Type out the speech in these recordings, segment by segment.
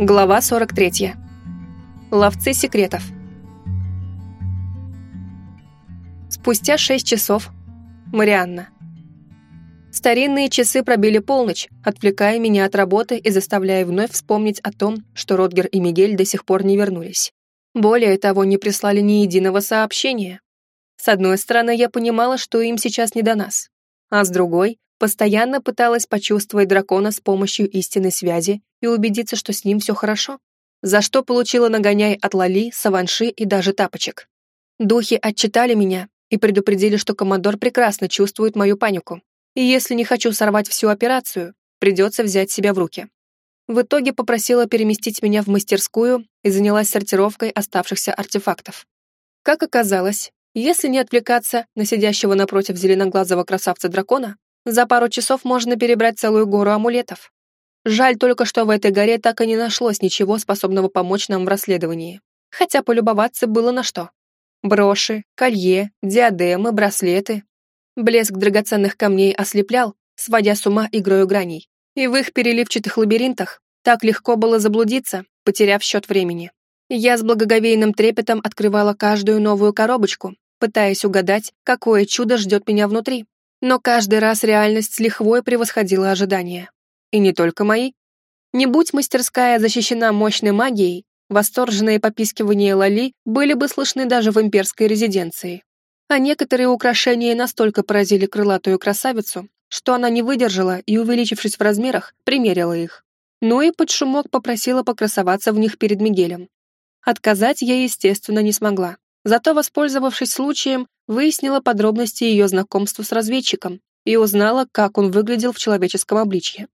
Глава 43. Ловцы секретов. Спустя шесть часов. Марианна. Старинные часы пробили полночь, отвлекая меня от работы и заставляя вновь вспомнить о том, что Ротгер и Мигель до сих пор не вернулись. Более того, не прислали ни единого сообщения. С одной стороны, я понимала, что им сейчас не до нас, а с другой, постоянно пыталась почувствовать дракона с помощью истинной связи и убедиться, что с ним все хорошо, за что получила нагоняй от Лали, Саванши и даже тапочек. Духи отчитали меня и предупредили, что командор прекрасно чувствует мою панику, и если не хочу сорвать всю операцию, придется взять себя в руки. В итоге попросила переместить меня в мастерскую и занялась сортировкой оставшихся артефактов. Как оказалось, если не отвлекаться на сидящего напротив зеленоглазого красавца-дракона, за пару часов можно перебрать целую гору амулетов. Жаль только, что в этой горе так и не нашлось ничего, способного помочь нам в расследовании. Хотя полюбоваться было на что. Броши, колье, диадемы, браслеты. Блеск драгоценных камней ослеплял, сводя с ума игрою граней. И в их переливчатых лабиринтах так легко было заблудиться, потеряв счет времени. Я с благоговейным трепетом открывала каждую новую коробочку, пытаясь угадать, какое чудо ждет меня внутри. Но каждый раз реальность с лихвой превосходила ожидания. И не только мои. Не будь мастерская защищена мощной магией, восторженные попискивания Лали были бы слышны даже в имперской резиденции. А некоторые украшения настолько поразили крылатую красавицу, что она не выдержала и, увеличившись в размерах, примерила их. Ну и под шумок попросила покрасоваться в них перед Мигелем. Отказать я, естественно, не смогла. Зато, воспользовавшись случаем, выяснила подробности ее знакомства с разведчиком и узнала, как он выглядел в человеческом обличье.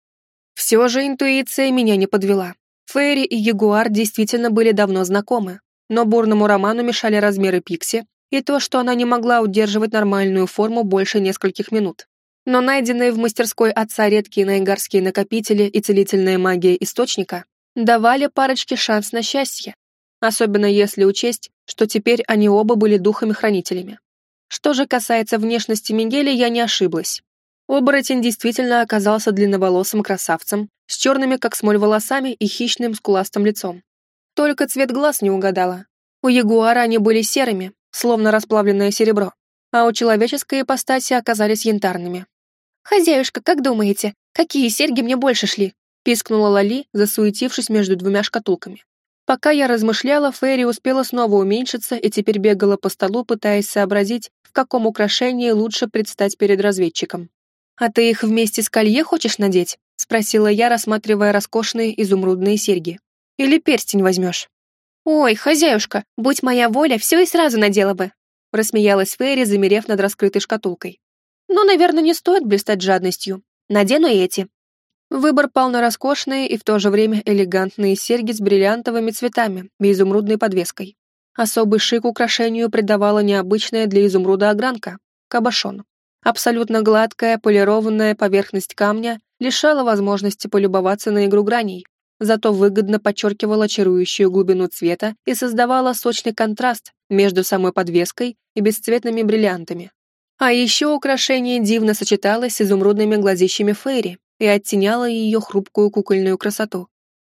Все же интуиция меня не подвела. Фейри и Ягуар действительно были давно знакомы, но бурному роману мешали размеры Пикси и то, что она не могла удерживать нормальную форму больше нескольких минут. Но найденные в мастерской отца редкие наигарские накопители и целительная магия источника давали парочке шанс на счастье, особенно если учесть, что теперь они оба были духами-хранителями. Что же касается внешности Мигеля, я не ошиблась. Оборотень действительно оказался длинноволосым красавцем, с черными, как смоль, волосами и хищным скуластым лицом. Только цвет глаз не угадала. У ягуара они были серыми, словно расплавленное серебро, а у человеческой ипостаси оказались янтарными. «Хозяюшка, как думаете, какие серьги мне больше шли?» пискнула Лали, засуетившись между двумя шкатулками. Пока я размышляла, Ферри успела снова уменьшиться и теперь бегала по столу, пытаясь сообразить, в каком украшении лучше предстать перед разведчиком. «А ты их вместе с колье хочешь надеть?» — спросила я, рассматривая роскошные изумрудные серьги. «Или перстень возьмешь?» «Ой, хозяюшка, будь моя воля, все и сразу надела бы», — рассмеялась Фейри, замерев над раскрытой шкатулкой. «Ну, наверное, не стоит блистать жадностью. Надену эти». Выбор пал на роскошные и в то же время элегантные серьги с бриллиантовыми цветами и изумрудной подвеской. Особый шик украшению придавала необычная для изумруда огранка — кабошон. Абсолютно гладкая, полированная поверхность камня лишала возможности полюбоваться на игру граней, зато выгодно подчеркивала чарующую глубину цвета и создавала сочный контраст между самой подвеской и бесцветными бриллиантами. А еще украшение дивно сочеталось с изумрудными глазищами Фейри и оттеняло ее хрупкую кукольную красоту.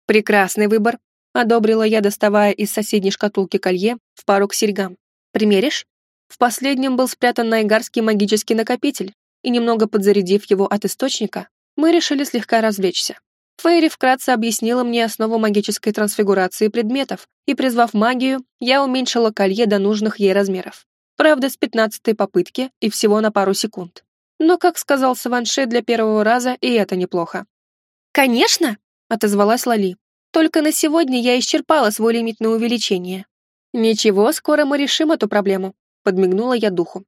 «Прекрасный выбор», — одобрила я, доставая из соседней шкатулки колье в пару к серьгам. «Примеришь?» В последнем был спрятан найгарский магический накопитель, и немного подзарядив его от источника, мы решили слегка развлечься. Фейри вкратце объяснила мне основу магической трансфигурации предметов, и, призвав магию, я уменьшила колье до нужных ей размеров. Правда, с пятнадцатой попытки и всего на пару секунд. Но, как сказал Саванше, для первого раза и это неплохо. «Конечно!» — отозвалась Лали. «Только на сегодня я исчерпала свой лимит на увеличение. Ничего, скоро мы решим эту проблему подмигнула я духу.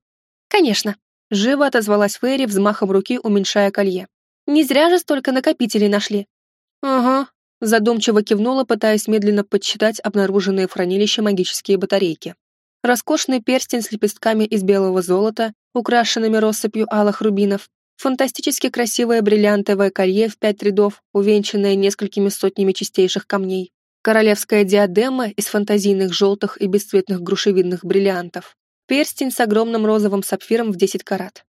«Конечно», — живо отозвалась Фейри взмахом руки, уменьшая колье. «Не зря же столько накопителей нашли». «Ага», — задумчиво кивнула, пытаясь медленно подсчитать обнаруженные в хранилище магические батарейки. Роскошный перстень с лепестками из белого золота, украшенными россыпью алых рубинов, фантастически красивое бриллиантовое колье в пять рядов, увенчанное несколькими сотнями чистейших камней, королевская диадема из фантазийных желтых и бесцветных грушевидных бриллиантов, перстень с огромным розовым сапфиром в 10 карат.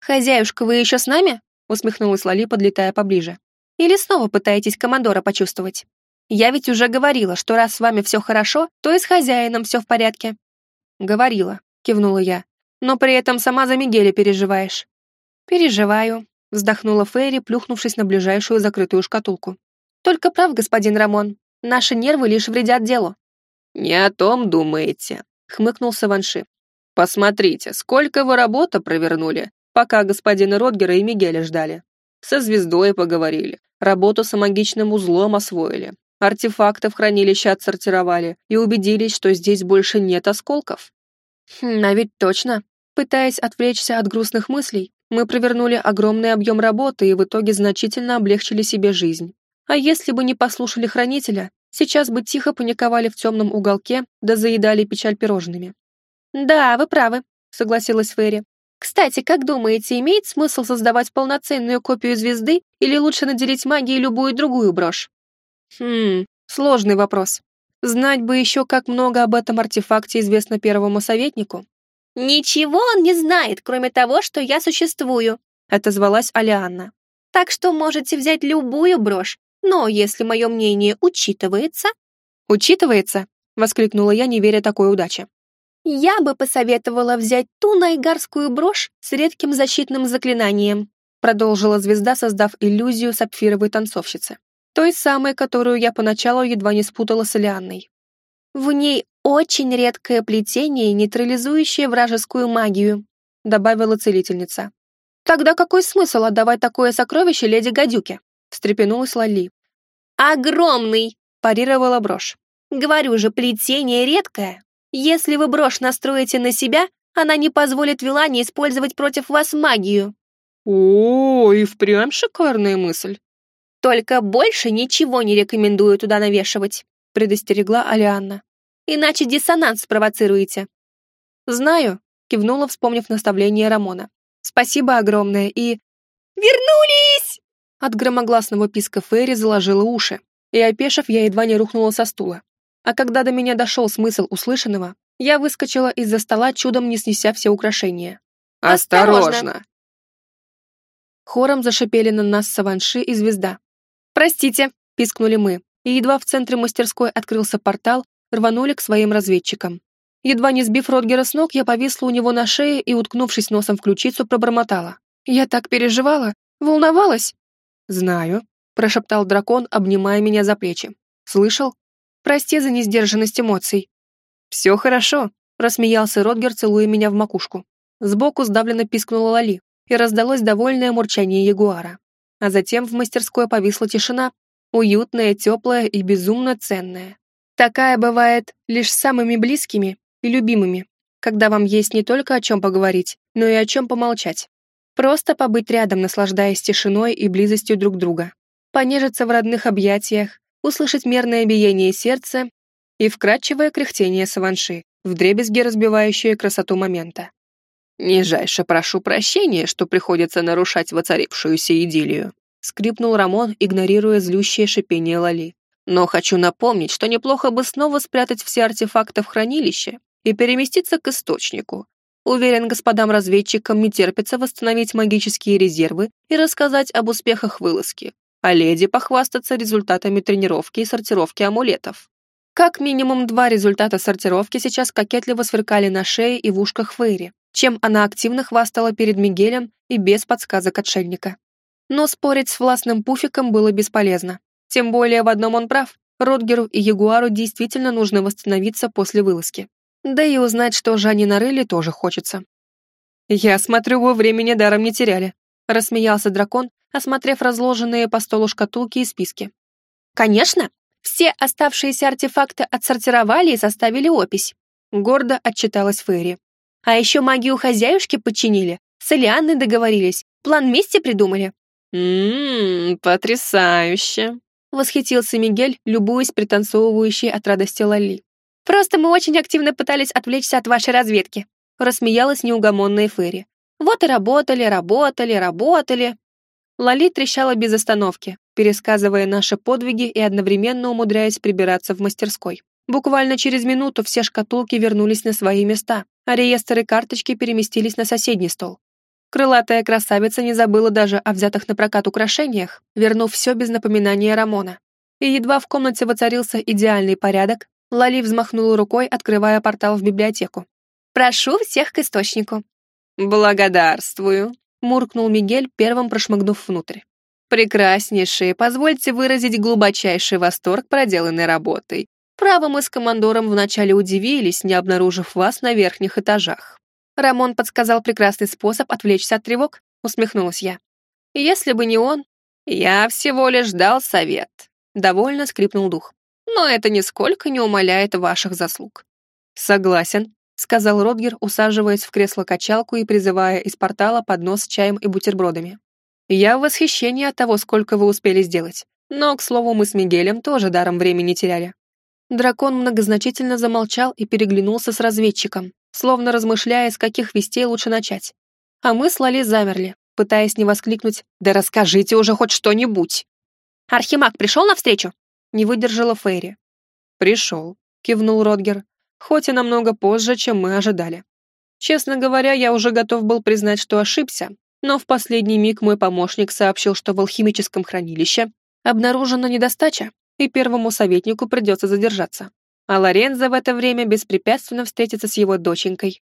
«Хозяюшка, вы еще с нами?» усмехнулась Лали, подлетая поближе. «Или снова пытаетесь командора почувствовать?» Я ведь уже говорила, что раз с вами все хорошо, то и с хозяином все в порядке». «Говорила», — кивнула я. «Но при этом сама за Мигеля переживаешь». «Переживаю», — вздохнула Фейри, плюхнувшись на ближайшую закрытую шкатулку. «Только прав, господин Рамон. Наши нервы лишь вредят делу». «Не о том думаете», — хмыкнул Саванши. «Посмотрите, сколько вы работы провернули, пока господина Ротгера и Мигеля ждали. Со звездой поговорили, работу с магичным узлом освоили, артефакты в хранилище отсортировали и убедились, что здесь больше нет осколков». «Хм, а ведь точно. Пытаясь отвлечься от грустных мыслей, мы провернули огромный объем работы и в итоге значительно облегчили себе жизнь. А если бы не послушали хранителя, сейчас бы тихо паниковали в темном уголке да заедали печаль пирожными. «Да, вы правы», — согласилась Ферри. «Кстати, как думаете, имеет смысл создавать полноценную копию звезды или лучше наделить магией любую другую брошь?» «Хм, сложный вопрос. Знать бы еще, как много об этом артефакте известно первому советнику». «Ничего он не знает, кроме того, что я существую», — отозвалась Алианна. «Так что можете взять любую брошь, но если мое мнение учитывается...» «Учитывается?» — воскликнула я, не веря такой удаче. «Я бы посоветовала взять ту найгарскую брошь с редким защитным заклинанием», продолжила звезда, создав иллюзию сапфировой танцовщицы. Той самой, которую я поначалу едва не спутала с Элианной. В ней очень редкое плетение, нейтрализующее вражескую магию, добавила целительница. Тогда какой смысл отдавать такое сокровище леди Гадюке? встрепенулась Лали. «Огромный!» – парировала брошь. «Говорю же, плетение редкое. Если вы брошь настроите на себя, она не позволит Вилане использовать против вас магию». «О, и впрямь шикарная мысль». «Только больше ничего не рекомендую туда навешивать», – предостерегла Алианна. «Иначе диссонанс спровоцируете». «Знаю», – кивнула, вспомнив наставление Рамона. «Спасибо огромное и...» «Вернулись!» От громогласного писка Ферри заложила уши, и, опешив, я едва не рухнула со стула. А когда до меня дошел смысл услышанного, я выскочила из-за стола, чудом не снеся все украшения. «Осторожно!» Хором зашипели на нас Саванши и Звезда. «Простите!» — пискнули мы, и едва в центре мастерской открылся портал, рванули к своим разведчикам. Едва не сбив Ротгера с ног, я повисла у него на шее и, уткнувшись носом в ключицу, пробормотала. «Я так переживала! Волновалась!» «Знаю», — прошептал дракон, обнимая меня за плечи. «Слышал? Прости за несдержанность эмоций». «Все хорошо», — рассмеялся Ротгер, целуя меня в макушку. Сбоку сдавленно пискнула Лали, и раздалось довольное мурчание ягуара. А затем в мастерской повисла тишина, уютная, теплая и безумно ценная. Такая бывает лишь с самыми близкими и любимыми, когда вам есть не только о чем поговорить, но и о чем помолчать. Просто побыть рядом, наслаждаясь тишиной и близостью друг друга. Понежиться в родных объятиях, услышать мерное биение сердца и вкрадчивое кряхтение саванши, вдребезги разбивающее красоту момента. «Нижайше прошу прощения, что приходится нарушать воцарившуюся идиллию», скрипнул Рамон, игнорируя злющее шипение Лали. «Но хочу напомнить, что неплохо бы снова спрятать все артефакты в хранилище и переместиться к источнику, Уверен, господам разведчикам не терпится восстановить магические резервы и рассказать об успехах вылазки, а леди похвастаться результатами тренировки и сортировки амулетов. Как минимум два результата сортировки сейчас кокетливо сверкали на шее и в ушках Фейри, чем она активно хвастала перед Мигелем и без подсказок отшельника. Но спорить с властным пуфиком было бесполезно. Тем более в одном он прав. Ротгеру и Ягуару действительно нужно восстановиться после вылазки. Да и узнать, что они нарыли, тоже хочется. «Я смотрю, вы времени даром не теряли», — рассмеялся дракон, осмотрев разложенные по столу шкатулки и списки. «Конечно! Все оставшиеся артефакты отсортировали и составили опись», — гордо отчиталась Ферри. «А еще магию хозяюшки подчинили, с Элианной договорились, план мести придумали». «Ммм, потрясающе!» — восхитился Мигель, любуясь пританцовывающей от радости Лали. Просто мы очень активно пытались отвлечься от вашей разведки», рассмеялась неугомонная Ферри. «Вот и работали, работали, работали». Лали трещала без остановки, пересказывая наши подвиги и одновременно умудряясь прибираться в мастерской. Буквально через минуту все шкатулки вернулись на свои места, а реестры и карточки переместились на соседний стол. Крылатая красавица не забыла даже о взятых на прокат украшениях, вернув все без напоминания Рамона. и едва в комнате воцарился идеальный порядок, Лали взмахнула рукой, открывая портал в библиотеку. «Прошу всех к источнику». «Благодарствую», — муркнул Мигель, первым прошмыгнув внутрь. «Прекраснейшие, позвольте выразить глубочайший восторг проделанной работой. Право, мы с командором вначале удивились, не обнаружив вас на верхних этажах». Рамон подсказал прекрасный способ отвлечься от тревог, усмехнулась я. «Если бы не он...» «Я всего лишь дал совет», — довольно скрипнул дух но это нисколько не умаляет ваших заслуг». «Согласен», — сказал Родгер, усаживаясь в кресло-качалку и призывая из портала поднос с чаем и бутербродами. «Я в восхищении от того, сколько вы успели сделать. Но, к слову, мы с Мигелем тоже даром времени теряли». Дракон многозначительно замолчал и переглянулся с разведчиком, словно размышляя, с каких вестей лучше начать. А мы с Лали замерли, пытаясь не воскликнуть «Да расскажите уже хоть что-нибудь!» «Архимаг пришел навстречу?» Не выдержала Фейри. «Пришел», — кивнул Родгер, хоть и намного позже, чем мы ожидали. Честно говоря, я уже готов был признать, что ошибся, но в последний миг мой помощник сообщил, что в алхимическом хранилище обнаружена недостача, и первому советнику придется задержаться. А Лорензо в это время беспрепятственно встретится с его доченькой.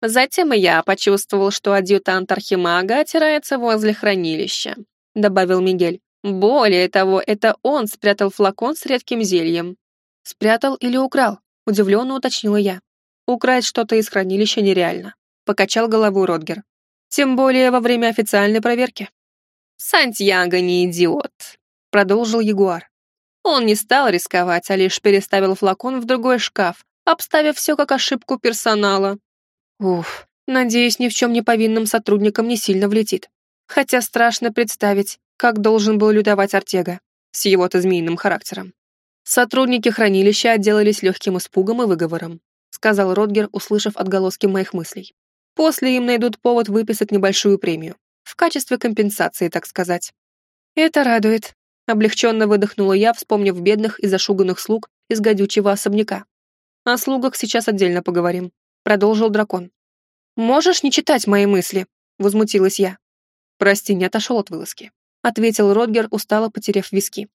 Затем и я почувствовал, что адъютант Архимага отирается возле хранилища, добавил Мигель. Более того, это он спрятал флакон с редким зельем. Спрятал или украл? Удивленно уточнила я. Украсть что-то из хранилища нереально. Покачал головой Родгер. Тем более во время официальной проверки. Сантьяго не идиот, продолжил Ягуар. Он не стал рисковать, а лишь переставил флакон в другой шкаф, обставив все как ошибку персонала. Уф, надеюсь, ни в чем не повинным сотрудникам не сильно влетит. Хотя страшно представить, как должен был лютовать Артега с его-то змеиным характером. Сотрудники хранилища отделались легким испугом и выговором, сказал Родгер, услышав отголоски моих мыслей. После им найдут повод выписать небольшую премию. В качестве компенсации, так сказать. Это радует. Облегченно выдохнула я, вспомнив бедных и зашуганных слуг из гадючего особняка. О слугах сейчас отдельно поговорим. Продолжил дракон. «Можешь не читать мои мысли?» Возмутилась я. Прости, не отошел от вылазки ответил Родгер, устало потеряв виски.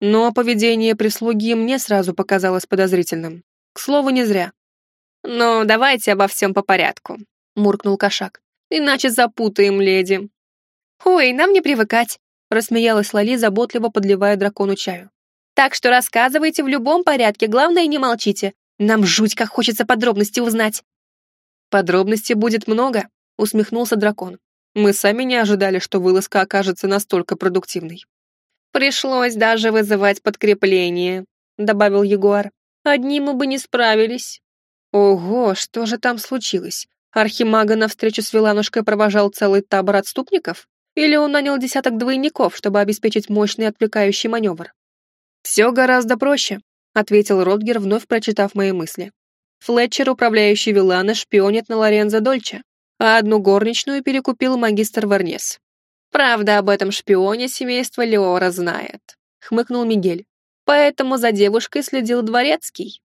Но поведение прислуги мне сразу показалось подозрительным. К слову, не зря. «Ну, давайте обо всем по порядку», — муркнул кошак. «Иначе запутаем леди». «Ой, нам не привыкать», — рассмеялась Лали, заботливо подливая дракону чаю. «Так что рассказывайте в любом порядке, главное, не молчите. Нам жуть, как хочется подробности узнать». «Подробностей будет много», — усмехнулся дракон. Мы сами не ожидали, что вылазка окажется настолько продуктивной. «Пришлось даже вызывать подкрепление», — добавил Егор. «Одни мы бы не справились». Ого, что же там случилось? Архимага на встречу с Виланушкой провожал целый табор отступников? Или он нанял десяток двойников, чтобы обеспечить мощный отвлекающий маневр? «Все гораздо проще», — ответил Родгер, вновь прочитав мои мысли. Флетчер, управляющий Вилана, шпионит на Лорензо Дольче а одну горничную перекупил магистр Варнес. Правда, об этом шпионе семейство Леора знает, хмыкнул Мигель. Поэтому за девушкой следил дворецкий.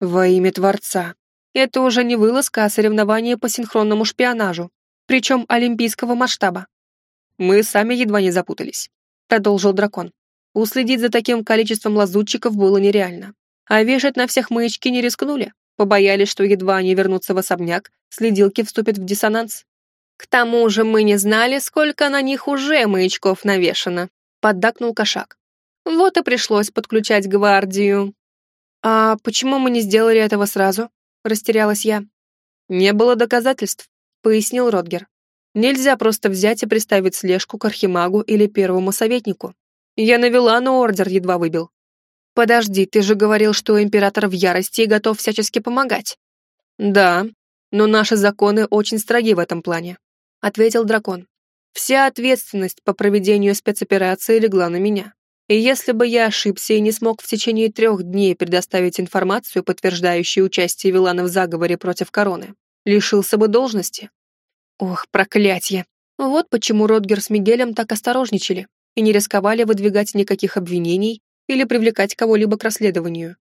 Во имя Творца. Это уже не вылазка, а соревнование по синхронному шпионажу, причем олимпийского масштаба. Мы сами едва не запутались, продолжил дракон. Уследить за таким количеством лазутчиков было нереально. А вешать на всех маячки не рискнули. Побоялись, что едва они вернутся в особняк, следилки вступят в диссонанс. К тому же мы не знали, сколько на них уже маячков навешано, поддакнул кошак. Вот и пришлось подключать гвардию. А почему мы не сделали этого сразу? Растерялась я. Не было доказательств, пояснил Родгер. Нельзя просто взять и приставить слежку к архимагу или первому советнику. Я навела, но ордер едва выбил. «Подожди, ты же говорил, что император в ярости и готов всячески помогать». «Да, но наши законы очень строги в этом плане», — ответил дракон. «Вся ответственность по проведению спецоперации легла на меня. И если бы я ошибся и не смог в течение трех дней предоставить информацию, подтверждающую участие Вилана в заговоре против короны, лишился бы должности». Ох, проклятье! Вот почему Ротгер с Мигелем так осторожничали и не рисковали выдвигать никаких обвинений или привлекать кого-либо к расследованию.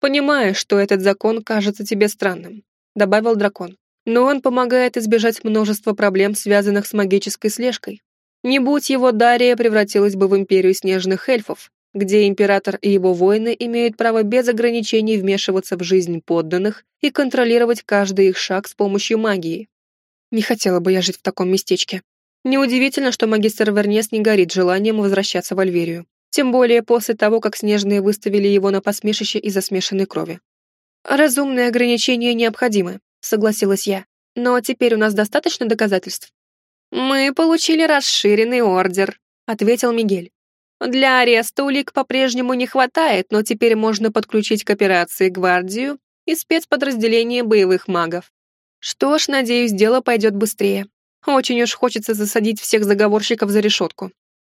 Понимаю, что этот закон кажется тебе странным», — добавил дракон. «Но он помогает избежать множества проблем, связанных с магической слежкой. Не будь его, Дария превратилась бы в империю снежных эльфов, где император и его воины имеют право без ограничений вмешиваться в жизнь подданных и контролировать каждый их шаг с помощью магии. Не хотела бы я жить в таком местечке. Неудивительно, что магистр Вернес не горит желанием возвращаться в Альверию. Тем более после того, как снежные выставили его на посмешище из-за смешанной крови. «Разумные ограничения необходимы», — согласилась я. «Но теперь у нас достаточно доказательств?» «Мы получили расширенный ордер», — ответил Мигель. «Для ареста улик по-прежнему не хватает, но теперь можно подключить к операции гвардию и спецподразделение боевых магов. Что ж, надеюсь, дело пойдет быстрее. Очень уж хочется засадить всех заговорщиков за решетку.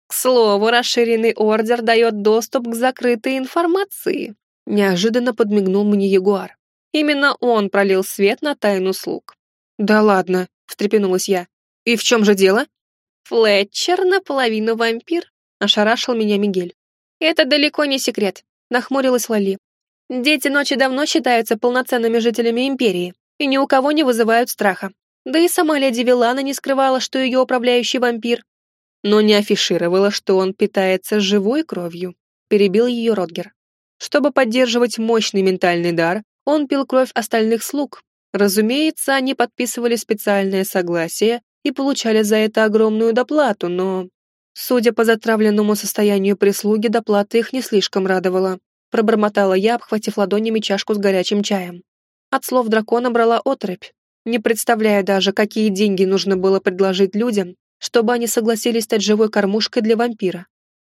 К слову, расширенный ордер дает доступ к закрытой информации. Неожиданно подмигнул мне Ягуар. Именно он пролил свет на тайну слуг. «Да ладно», — встрепенулась я. «И в чем же дело?» «Флетчер наполовину вампир», — ошарашил меня Мигель. «Это далеко не секрет», — нахмурилась Лали. «Дети ночи давно считаются полноценными жителями Империи и ни у кого не вызывают страха. Да и сама леди Вилана не скрывала, что ее управляющий вампир, но не афишировала, что он питается живой кровью, перебил ее Родгер. Чтобы поддерживать мощный ментальный дар, он пил кровь остальных слуг. Разумеется, они подписывали специальное согласие и получали за это огромную доплату, но... Судя по затравленному состоянию прислуги, доплата их не слишком радовала. Пробормотала я, обхватив ладонями чашку с горячим чаем. От слов дракона брала отрыбь, не представляя даже, какие деньги нужно было предложить людям, чтобы они согласились стать живой кормушкой для вампира.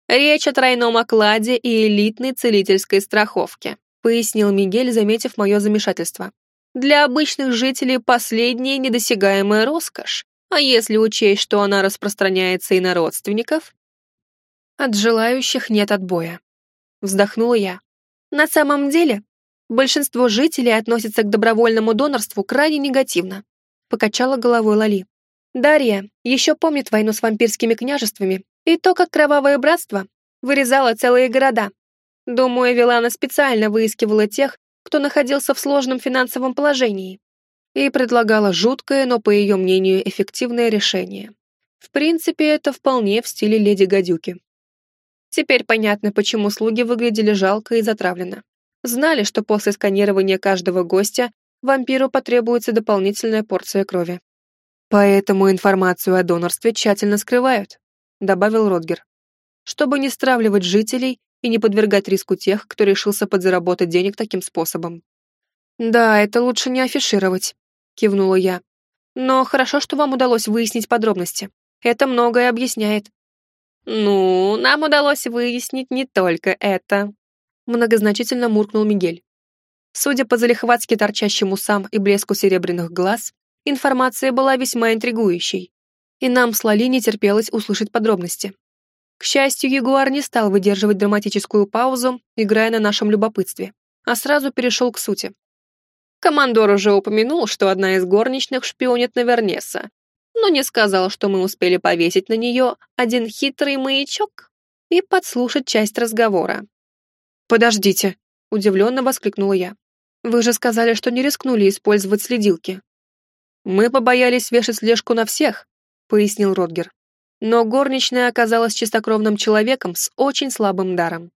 «Речь о тройном окладе и элитной целительской страховке», пояснил Мигель, заметив мое замешательство. «Для обычных жителей последняя недосягаемая роскошь, а если учесть, что она распространяется и на родственников?» «От желающих нет отбоя», вздохнула я. «На самом деле, большинство жителей относятся к добровольному донорству крайне негативно», покачала головой Лали. Дарья еще помнит войну с вампирскими княжествами и то, как кровавое братство вырезало целые города. Думаю, Вилана специально выискивала тех, кто находился в сложном финансовом положении, и предлагала жуткое, но, по ее мнению, эффективное решение. В принципе, это вполне в стиле леди Гадюки. Теперь понятно, почему слуги выглядели жалко и затравленно. Знали, что после сканирования каждого гостя вампиру потребуется дополнительная порция крови. Поэтому информацию о донорстве тщательно скрывают, добавил Родгер, чтобы не стравливать жителей и не подвергать риску тех, кто решился подзаработать денег таким способом. Да, это лучше не афишировать, кивнула я. Но хорошо, что вам удалось выяснить подробности. Это многое объясняет. Ну, нам удалось выяснить не только это, многозначительно муркнул Мигель. Судя по залихватски торчащим усам и блеску серебряных глаз, Информация была весьма интригующей, и нам с Лали не терпелось услышать подробности. К счастью, Ягуар не стал выдерживать драматическую паузу, играя на нашем любопытстве, а сразу перешел к сути. Командор уже упомянул, что одна из горничных шпионит на Вернеса, но не сказал, что мы успели повесить на нее один хитрый маячок и подслушать часть разговора. «Подождите», — удивленно воскликнула я. «Вы же сказали, что не рискнули использовать следилки». «Мы побоялись вешать слежку на всех», — пояснил Родгер. Но горничная оказалась чистокровным человеком с очень слабым даром.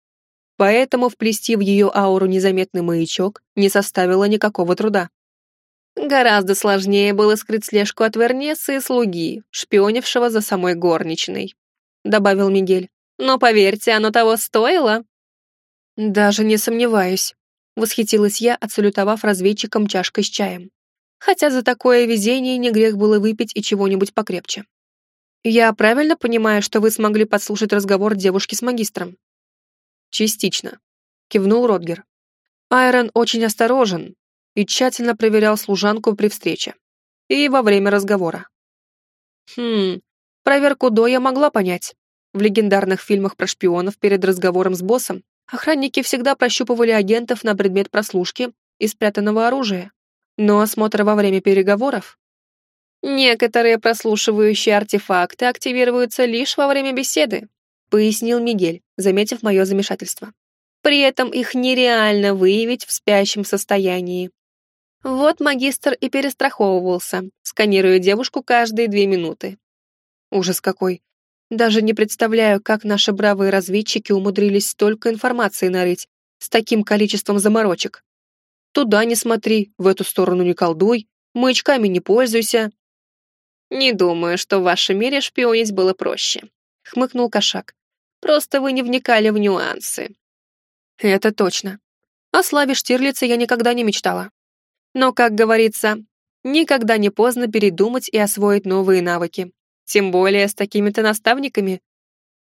Поэтому вплести в ее ауру незаметный маячок не составило никакого труда. Гораздо сложнее было скрыть слежку от Вернеса и слуги, шпионившего за самой горничной, добавил Мигель. Но поверьте, оно того стоило. Даже не сомневаюсь, восхитилась я, отсалютовав разведчикам чашкой с чаем хотя за такое везение не грех было выпить и чего-нибудь покрепче. «Я правильно понимаю, что вы смогли подслушать разговор девушки с магистром?» «Частично», — кивнул Родгер. Айрон очень осторожен и тщательно проверял служанку при встрече и во время разговора. Хм, проверку до я могла понять. В легендарных фильмах про шпионов перед разговором с боссом охранники всегда прощупывали агентов на предмет прослушки и спрятанного оружия. Но осмотр во время переговоров? Некоторые прослушивающие артефакты активируются лишь во время беседы, пояснил Мигель, заметив мое замешательство. При этом их нереально выявить в спящем состоянии. Вот магистр и перестраховывался, сканируя девушку каждые две минуты. Ужас какой. Даже не представляю, как наши бравые разведчики умудрились столько информации нарыть с таким количеством заморочек. Туда не смотри, в эту сторону не колдуй, маячками не пользуйся. Не думаю, что в вашем мире шпионить было проще, хмыкнул кошак. Просто вы не вникали в нюансы. Это точно. О славе Штирлица я никогда не мечтала. Но, как говорится, никогда не поздно передумать и освоить новые навыки. Тем более с такими-то наставниками.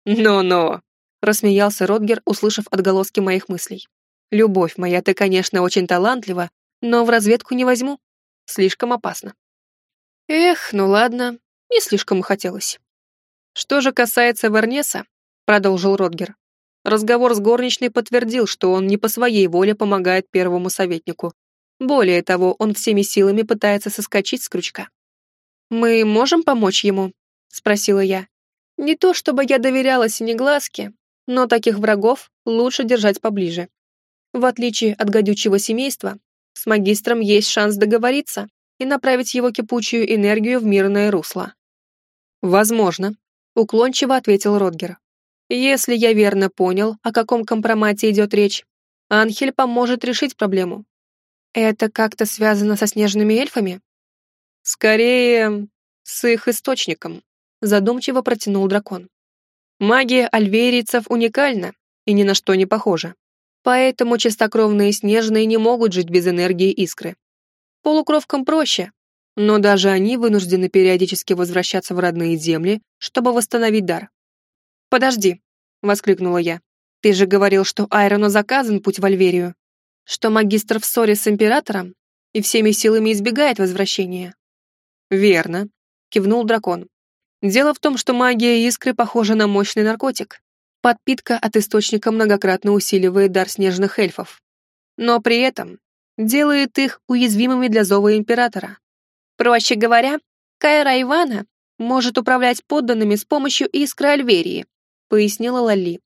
«Но-но!» — рассмеялся Ротгер, услышав отголоски моих мыслей. «Любовь моя, ты, конечно, очень талантлива, но в разведку не возьму. Слишком опасно». Эх, ну ладно, не слишком хотелось. Что же касается Вернеса, продолжил Ротгер, разговор с горничной подтвердил, что он не по своей воле помогает первому советнику. Более того, он всеми силами пытается соскочить с крючка. «Мы можем помочь ему?» — спросила я. Не то чтобы я доверяла Синеглазке, но таких врагов лучше держать поближе. В отличие от гадючего семейства, с магистром есть шанс договориться и направить его кипучую энергию в мирное русло. «Возможно», — уклончиво ответил Родгер. «Если я верно понял, о каком компромате идет речь, Анхель поможет решить проблему». «Это как-то связано со снежными эльфами?» «Скорее, с их источником», задумчиво протянул дракон. Магия альверийцев уникальна и ни на что не похожа. Поэтому чистокровные снежные не могут жить без энергии искры. Полукровкам проще, но даже они вынуждены периодически возвращаться в родные земли, чтобы восстановить дар. «Подожди», — воскликнула я. «Ты же говорил, что Айрону заказан путь в Альверию, что магистр в ссоре с императором и всеми силами избегает возвращения». «Верно», — кивнул дракон. Дело в том, что магия искры похожа на мощный наркотик. Подпитка от источника многократно усиливает дар снежных эльфов. Но при этом делает их уязвимыми для зова императора. Проще говоря, Кайра Ивана может управлять подданными с помощью искры Альверии, пояснила Лали.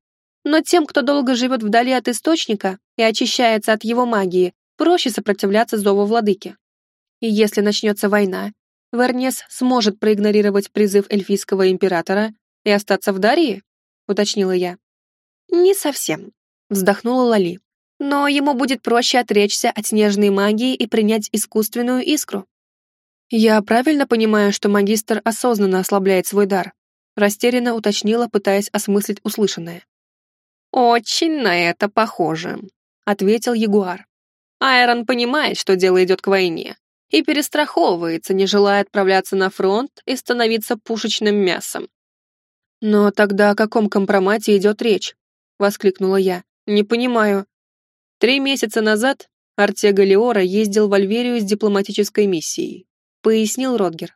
Но тем, кто долго живет вдали от источника и очищается от его магии, проще сопротивляться зову владыки. И если начнется война, Вернес сможет проигнорировать призыв эльфийского императора и остаться в Дарии?» — уточнила я. «Не совсем», — вздохнула Лали. «Но ему будет проще отречься от снежной магии и принять искусственную искру». «Я правильно понимаю, что магистр осознанно ослабляет свой дар?» Растерянно уточнила, пытаясь осмыслить услышанное. «Очень на это похоже», — ответил Ягуар. «Айрон понимает, что дело идет к войне, и перестраховывается, не желая отправляться на фронт и становиться пушечным мясом. «Но тогда о каком компромате идет речь?» — воскликнула я. «Не понимаю». Три месяца назад Артега Леора ездил в Альверию с дипломатической миссией, пояснил Родгер.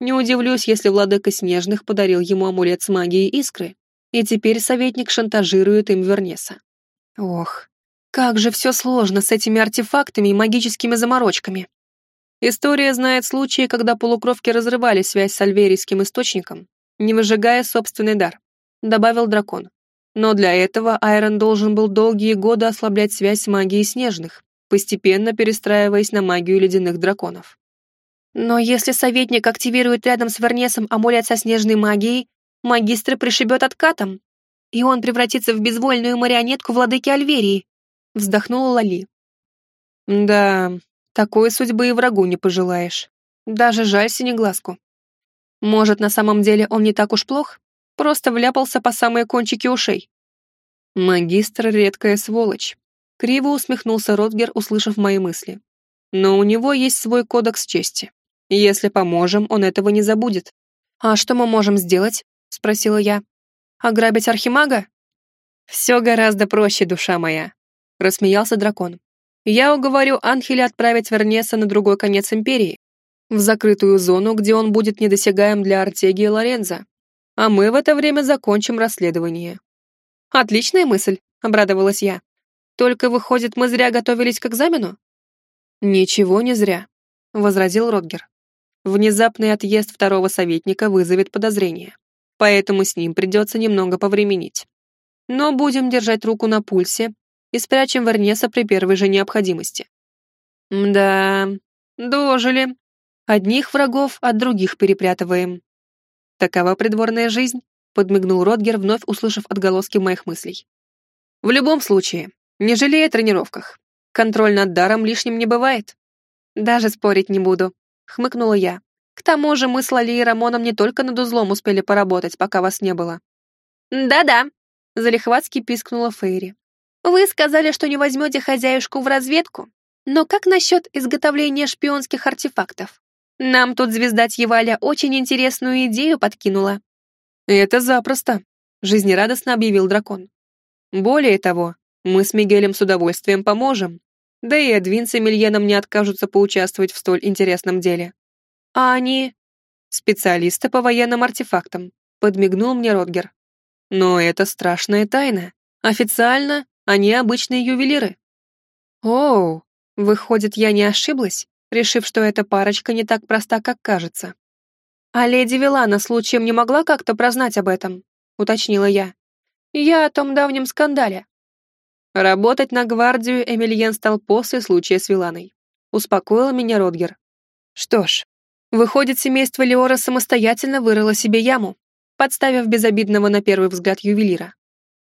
Не удивлюсь, если владыка Снежных подарил ему амулет с магией искры, и теперь советник шантажирует им Вернеса. Ох, как же все сложно с этими артефактами и магическими заморочками. История знает случаи, когда полукровки разрывали связь с альверийским источником, не выжигая собственный дар, добавил дракон. Но для этого Айрон должен был долгие годы ослаблять связь с магией снежных, постепенно перестраиваясь на магию ледяных драконов. Но если советник активирует рядом с Вернесом амулет со снежной магией, магистра пришибет откатом, и он превратится в безвольную марионетку владыки Альверии, вздохнула Лали. Да, такой судьбы и врагу не пожелаешь. Даже жаль синеглазку. Может, на самом деле он не так уж плох? Просто вляпался по самые кончики ушей. Магистр — редкая сволочь. Криво усмехнулся Ротгер, услышав мои мысли. Но у него есть свой кодекс чести. Если поможем, он этого не забудет. «А что мы можем сделать?» — спросила я. «Ограбить архимага?» «Все гораздо проще, душа моя», — рассмеялся дракон. Я уговорю Анхеля отправить Вернеса на другой конец Империи, в закрытую зону, где он будет недосягаем для Артеги и Лоренза. А мы в это время закончим расследование. Отличная мысль, обрадовалась я. Только, выходит, мы зря готовились к экзамену? Ничего не зря, возразил Ротгер. Внезапный отъезд второго советника вызовет подозрение, поэтому с ним придется немного повременить. Но будем держать руку на пульсе и спрячем Варнеса при первой же необходимости. Да, дожили. Одних врагов от других перепрятываем. Такова придворная жизнь, подмигнул Родгер, вновь услышав отголоски моих мыслей. В любом случае, не жалея о тренировках. Контроль над даром лишним не бывает. Даже спорить не буду, хмыкнула я. К тому же мы с Лали и Рамоном не только над узлом успели поработать, пока вас не было. Да-да, залихватски пискнула Фейри. Вы сказали, что не возьмете хозяюшку в разведку, но как насчет изготовления шпионских артефактов? Нам тут звезда Тьеваля очень интересную идею подкинула. Это запросто, жизнерадостно объявил дракон. Более того, мы с Мигелем с удовольствием поможем. Да и Эдвин с Эмильеном не откажутся поучаствовать в столь интересном деле. А они... Специалисты по военным артефактам, подмигнул мне Родгер. Но это страшная тайна. Официально они обычные ювелиры. Оу, выходит, я не ошиблась, решив, что эта парочка не так проста, как кажется. А леди Вилана случаем не могла как-то прознать об этом, уточнила я. Я о том давнем скандале. Работать на гвардию Эмильен стал после случая с Виланой. Успокоил меня Родгер. Что ж, выходит, семейство Леора самостоятельно вырыло себе яму, подставив безобидного на первый взгляд ювелира.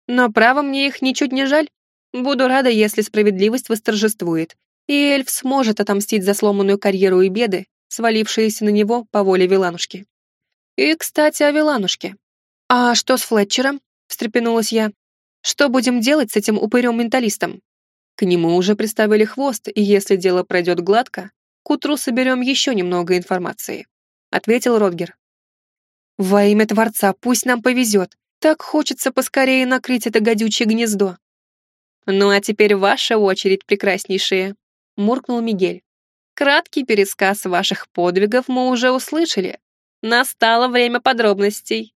Но право мне их ничуть не жаль. Буду рада, если справедливость восторжествует, и эльф сможет отомстить за сломанную карьеру и беды, свалившиеся на него по воле Виланушки. И, кстати, о Виланушке. «А что с Флетчером?» — встрепенулась я. «Что будем делать с этим упырем-менталистом?» К нему уже приставили хвост, и если дело пройдет гладко, к утру соберем еще немного информации», — ответил Родгер. «Во имя Творца, пусть нам повезет. Так хочется поскорее накрыть это гадючее гнездо. Ну а теперь ваша очередь, прекраснейшие, муркнул Мигель. Краткий пересказ ваших подвигов мы уже услышали. Настало время подробностей.